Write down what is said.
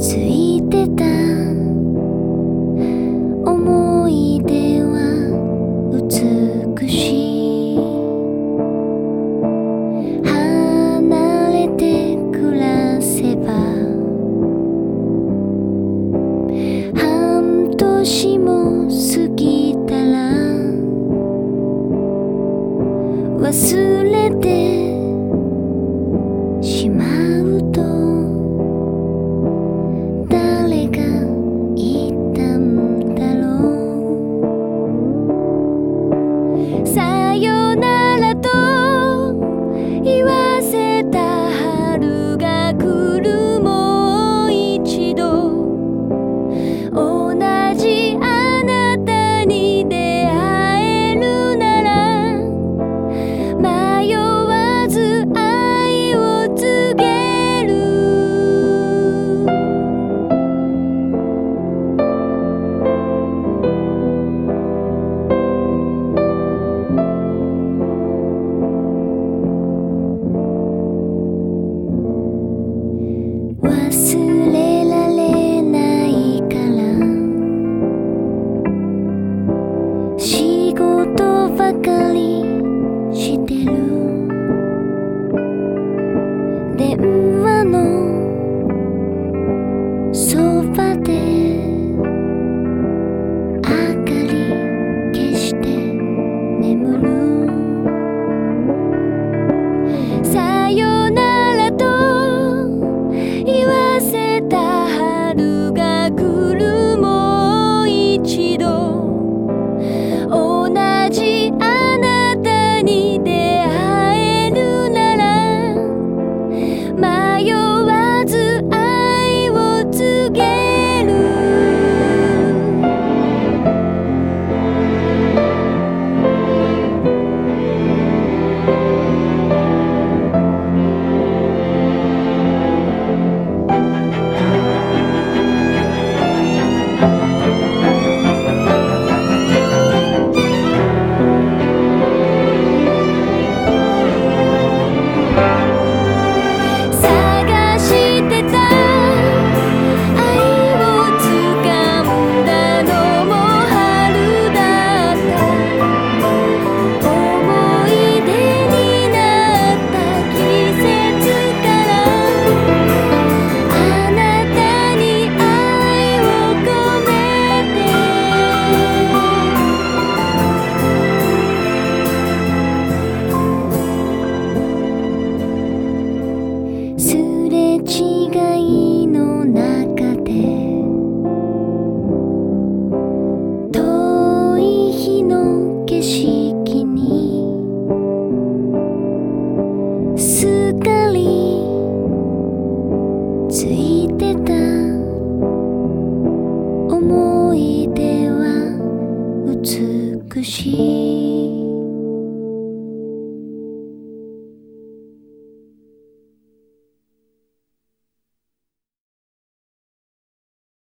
ついてた。思い出は美しい。離れて暮らせば。半年も過ぎたら。忘れて思い出は美しい。